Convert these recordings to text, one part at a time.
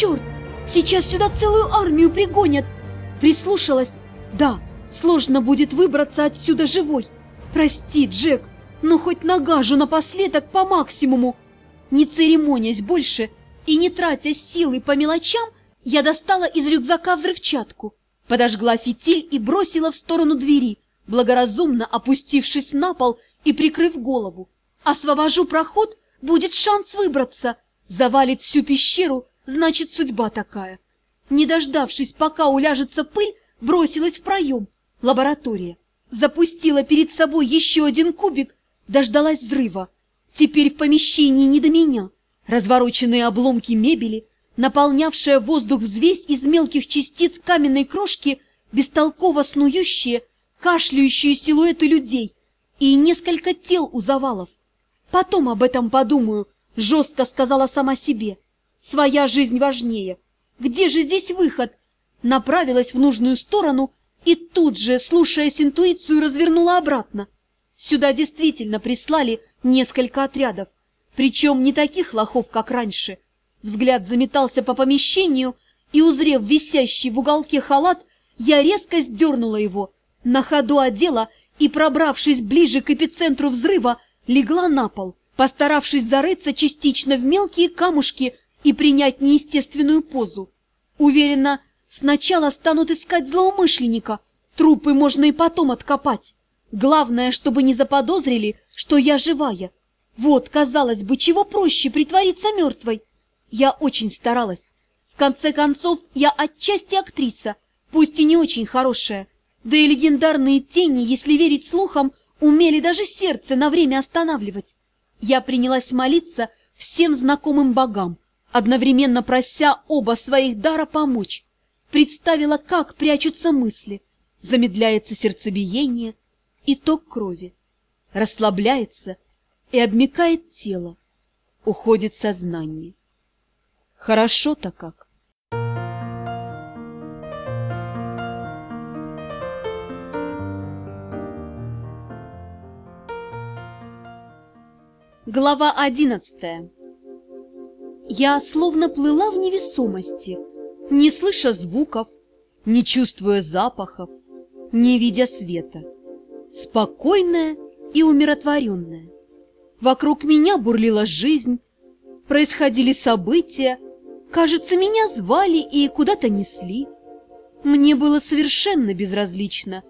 черт! Сейчас сюда целую армию пригонят! Прислушалась. Да, сложно будет выбраться отсюда живой. Прости, Джек, но хоть нагажу напоследок по максимуму. Не церемонясь больше и не тратя силы по мелочам, я достала из рюкзака взрывчатку, подожгла фитиль и бросила в сторону двери, благоразумно опустившись на пол и прикрыв голову. Освобожу проход, будет шанс выбраться. Завалит всю пещеру, значит, судьба такая. Не дождавшись, пока уляжется пыль, бросилась в проем. Лаборатория. Запустила перед собой еще один кубик, дождалась взрыва. Теперь в помещении не до меня. Развороченные обломки мебели, наполнявшая воздух взвесь из мелких частиц каменной крошки, бестолково снующие, кашляющие силуэты людей и несколько тел у завалов. Потом об этом подумаю, жестко сказала сама себе. Своя жизнь важнее. Где же здесь выход? Направилась в нужную сторону и тут же, слушаясь интуицию, развернула обратно. Сюда действительно прислали несколько отрядов, причем не таких лохов, как раньше. Взгляд заметался по помещению, и, узрев висящий в уголке халат, я резко сдернула его, на ходу одела и, пробравшись ближе к эпицентру взрыва, легла на пол, постаравшись зарыться частично в мелкие камушки и принять неестественную позу. Уверена, сначала станут искать злоумышленника, трупы можно и потом откопать. Главное, чтобы не заподозрили, что я живая. Вот, казалось бы, чего проще притвориться мертвой. Я очень старалась. В конце концов, я отчасти актриса, пусть и не очень хорошая. Да и легендарные тени, если верить слухам, умели даже сердце на время останавливать. Я принялась молиться всем знакомым богам, одновременно прося оба своих дара помочь. Представила, как прячутся мысли, замедляется сердцебиение и ток крови, расслабляется и обмекает тело, уходит сознание. Хорошо-то как. Глава одиннадцатая Я словно плыла в невесомости, не слыша звуков, не чувствуя запахов, не видя света. Спокойная и умиротворенная. Вокруг меня бурлила жизнь, происходили события, кажется, меня звали и куда-то несли. Мне было совершенно безразлично.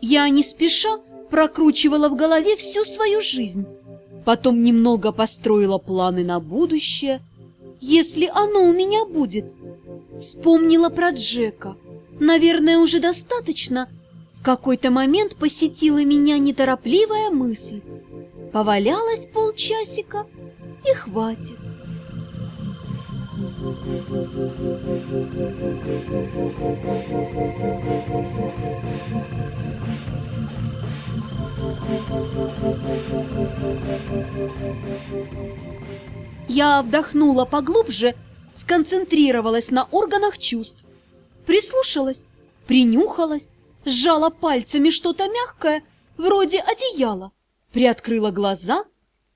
Я не спеша прокручивала в голове всю свою жизнь, Потом немного построила планы на будущее, если оно у меня будет. Вспомнила про Джека. Наверное, уже достаточно. В какой-то момент посетила меня неторопливая мысль. Повалялась полчасика и хватит. Я вдохнула поглубже, сконцентрировалась на органах чувств, прислушалась, принюхалась, сжала пальцами что-то мягкое, вроде одеяла, приоткрыла глаза.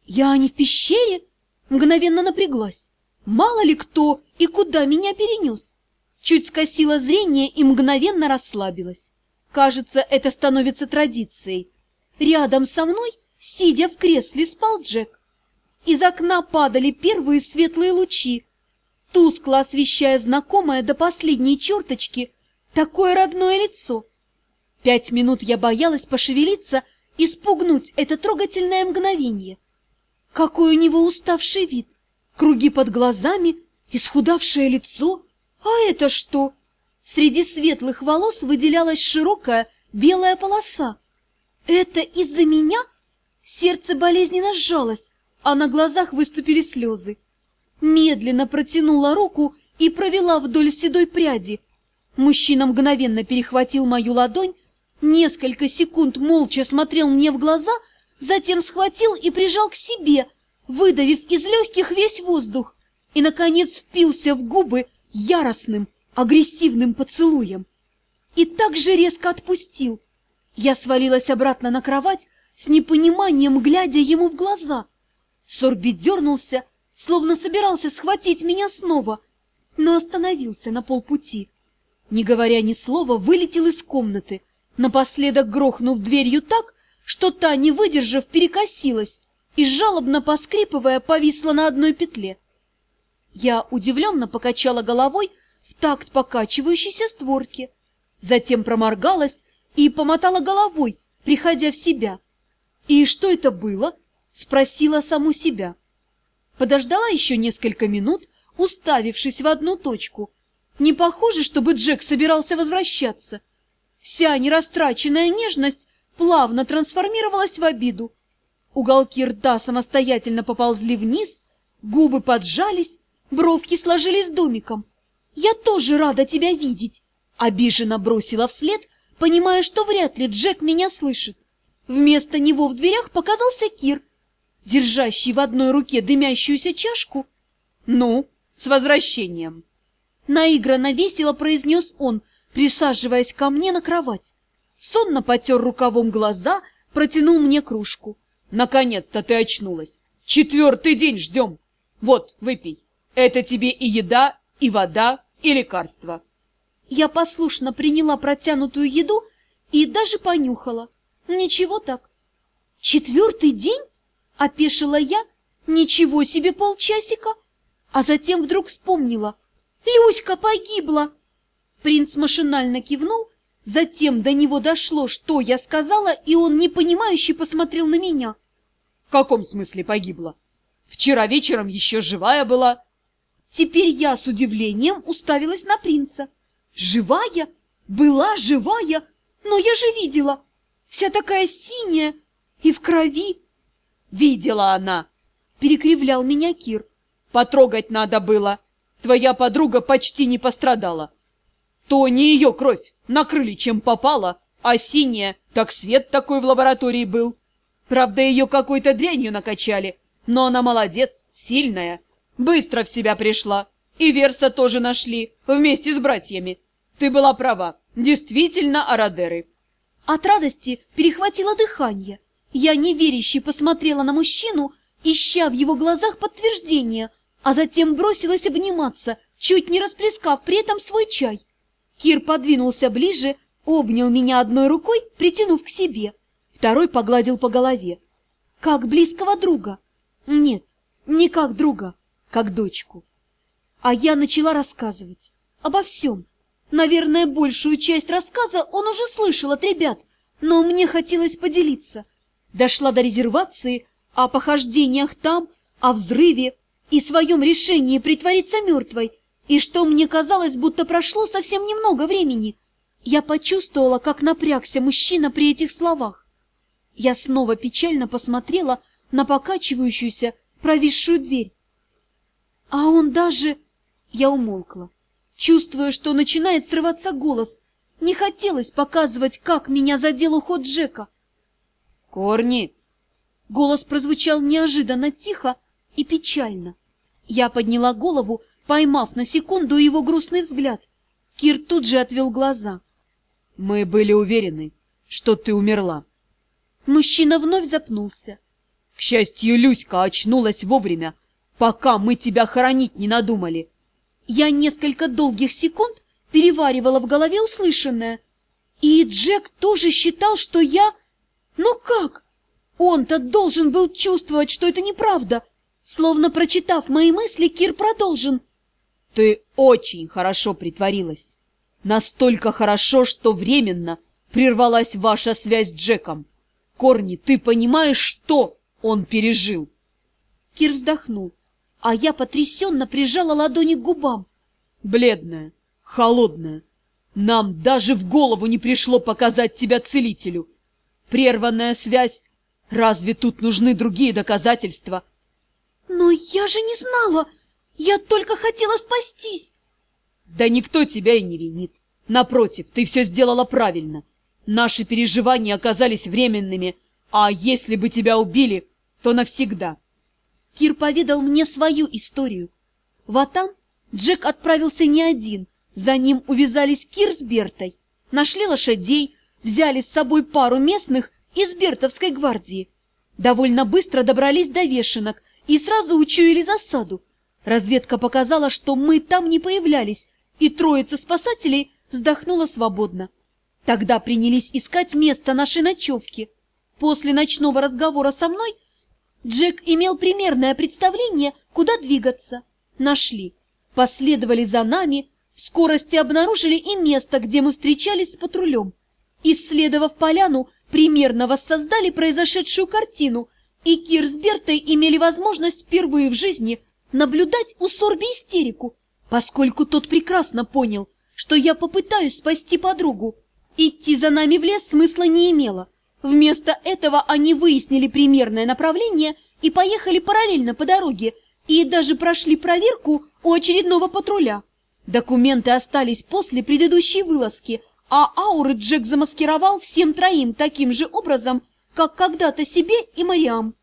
Я не в пещере, мгновенно напряглась. Мало ли кто и куда меня перенес. Чуть скосила зрение и мгновенно расслабилась. Кажется, это становится традицией. Рядом со мной, сидя в кресле, спал Джек. Из окна падали первые светлые лучи, тускло освещая знакомое до последней черточки такое родное лицо. Пять минут я боялась пошевелиться и спугнуть это трогательное мгновение. Какой у него уставший вид, круги под глазами, исхудавшее лицо. А это что? Среди светлых волос выделялась широкая белая полоса. Это из-за меня? Сердце болезненно сжалось, а на глазах выступили слезы. Медленно протянула руку и провела вдоль седой пряди. Мужчина мгновенно перехватил мою ладонь, несколько секунд молча смотрел мне в глаза, затем схватил и прижал к себе, выдавив из легких весь воздух, и, наконец, впился в губы яростным, агрессивным поцелуем. И так же резко отпустил. Я свалилась обратно на кровать, с непониманием глядя ему в глаза. Сорби дернулся, словно собирался схватить меня снова. но остановился на полпути. Не говоря ни слова, вылетел из комнаты, напоследок грохнув дверью так, что та, не выдержав, перекосилась и, жалобно поскрипывая, повисла на одной петле. Я удивленно покачала головой в такт покачивающейся створки, затем проморгалась и помотала головой, приходя в себя. «И что это было?» – спросила саму себя. Подождала еще несколько минут, уставившись в одну точку. Не похоже, чтобы Джек собирался возвращаться. Вся нерастраченная нежность плавно трансформировалась в обиду. Уголки рта самостоятельно поползли вниз, губы поджались, бровки сложились домиком. «Я тоже рада тебя видеть!» Обиженно бросила вслед, понимая, что вряд ли Джек меня слышит. Вместо него в дверях показался Кир, держащий в одной руке дымящуюся чашку. «Ну, с возвращением!» Наигранно весело произнес он, присаживаясь ко мне на кровать. Сонно потер рукавом глаза, протянул мне кружку. «Наконец-то ты очнулась! Четвертый день ждем! Вот, выпей! Это тебе и еда, и вода, и лекарства!» Я послушно приняла протянутую еду и даже понюхала. Ничего так. «Четвертый день?» — опешила я. «Ничего себе полчасика!» А затем вдруг вспомнила. «Люська погибла!» Принц машинально кивнул, затем до него дошло, что я сказала, и он непонимающе посмотрел на меня. «В каком смысле погибла? Вчера вечером еще живая была». Теперь я с удивлением уставилась на принца. «Живая? Была живая? Но я же видела! Вся такая синяя и в крови!» «Видела она!» — перекривлял меня Кир. «Потрогать надо было!» Твоя подруга почти не пострадала. То не ее кровь, накрыли чем попало, а синяя, так свет такой в лаборатории был. Правда, ее какой-то дрянью накачали, но она молодец, сильная. Быстро в себя пришла. И Верса тоже нашли, вместе с братьями. Ты была права, действительно Арадеры. От радости перехватило дыхание. Я неверяще посмотрела на мужчину, ища в его глазах подтверждение – а затем бросилась обниматься, чуть не расплескав при этом свой чай. Кир подвинулся ближе, обнял меня одной рукой, притянув к себе, второй погладил по голове. Как близкого друга. Нет, не как друга, как дочку. А я начала рассказывать обо всем. Наверное, большую часть рассказа он уже слышал от ребят, но мне хотелось поделиться. Дошла до резервации, о похождениях там, о взрыве, и своем решении притвориться мертвой, и что мне казалось, будто прошло совсем немного времени. Я почувствовала, как напрягся мужчина при этих словах. Я снова печально посмотрела на покачивающуюся, провисшую дверь. А он даже... Я умолкла, чувствуя, что начинает срываться голос. Не хотелось показывать, как меня задел уход Джека. «Корни!» Голос прозвучал неожиданно тихо и печально. Я подняла голову, поймав на секунду его грустный взгляд. Кир тут же отвел глаза. «Мы были уверены, что ты умерла». Мужчина вновь запнулся. «К счастью, Люська очнулась вовремя, пока мы тебя хоронить не надумали». Я несколько долгих секунд переваривала в голове услышанное. И Джек тоже считал, что я... Ну как? Он-то должен был чувствовать, что это неправда. Словно прочитав мои мысли, Кир продолжил. Ты очень хорошо притворилась. Настолько хорошо, что временно прервалась ваша связь с Джеком. Корни, ты понимаешь, что он пережил? Кир вздохнул, а я потрясенно прижала ладони к губам. Бледная, холодная. Нам даже в голову не пришло показать тебя целителю. Прерванная связь. Разве тут нужны другие доказательства? «Но я же не знала! Я только хотела спастись!» «Да никто тебя и не винит. Напротив, ты все сделала правильно. Наши переживания оказались временными, а если бы тебя убили, то навсегда». Кир поведал мне свою историю. В Атам Джек отправился не один. За ним увязались Кир с Бертой. Нашли лошадей, взяли с собой пару местных из Бертовской гвардии. Довольно быстро добрались до вешенок и сразу учуяли засаду. Разведка показала, что мы там не появлялись, и троица спасателей вздохнула свободно. Тогда принялись искать место нашей ночевки. После ночного разговора со мной Джек имел примерное представление, куда двигаться. Нашли. Последовали за нами, в скорости обнаружили и место, где мы встречались с патрулем. Исследовав поляну, примерно воссоздали произошедшую картину, и Кир с Бертой имели возможность впервые в жизни наблюдать у Сорби истерику, поскольку тот прекрасно понял, что я попытаюсь спасти подругу. Идти за нами в лес смысла не имело. Вместо этого они выяснили примерное направление и поехали параллельно по дороге, и даже прошли проверку у очередного патруля. Документы остались после предыдущей вылазки, а ауры Джек замаскировал всем троим таким же образом, как когда-то себе и Мариам.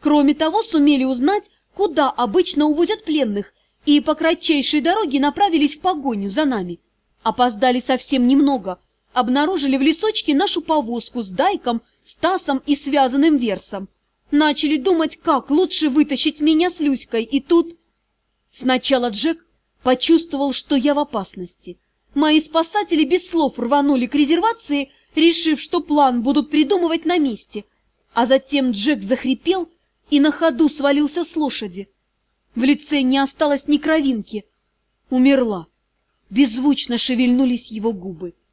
Кроме того, сумели узнать, куда обычно увозят пленных, и по кратчайшей дороге направились в погоню за нами. Опоздали совсем немного, обнаружили в лесочке нашу повозку с Дайком, Стасом и связанным Версом. Начали думать, как лучше вытащить меня с Люськой, и тут... Сначала Джек почувствовал, что я в опасности. Мои спасатели без слов рванули к резервации, решив, что план будут придумывать на месте. А затем Джек захрипел и на ходу свалился с лошади. В лице не осталось ни кровинки. Умерла. Беззвучно шевельнулись его губы.